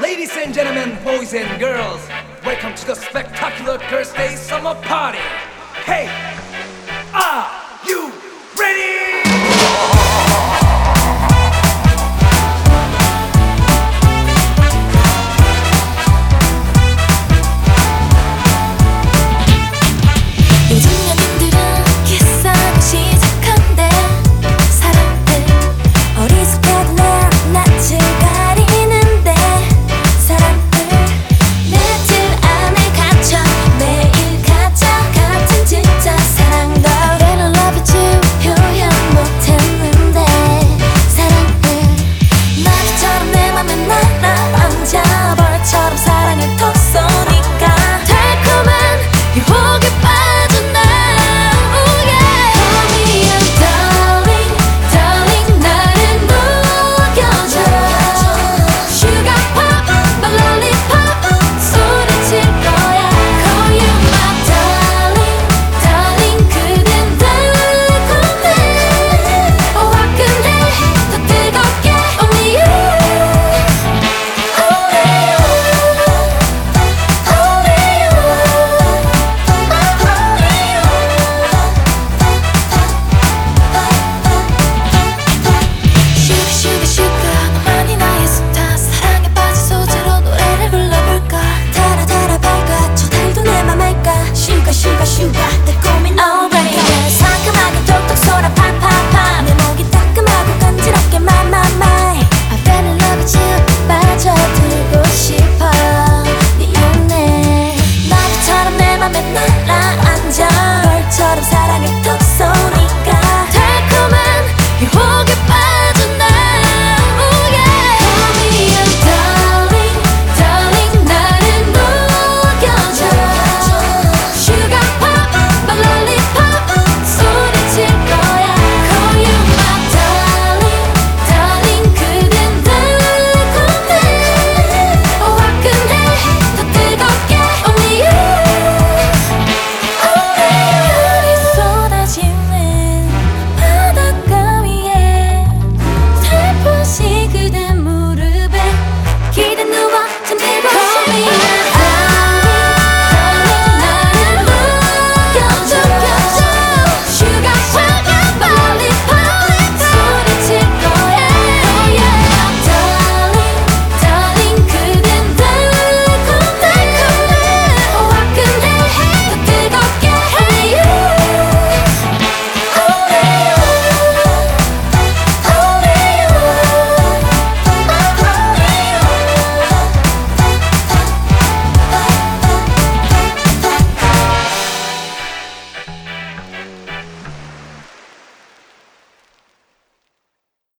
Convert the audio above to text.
Ladies and gentlemen, boys and girls, welcome to the spectacular Thursday summer party. Hey, ah.